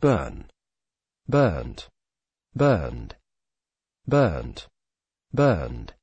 burn, burned, burned, burned, burned.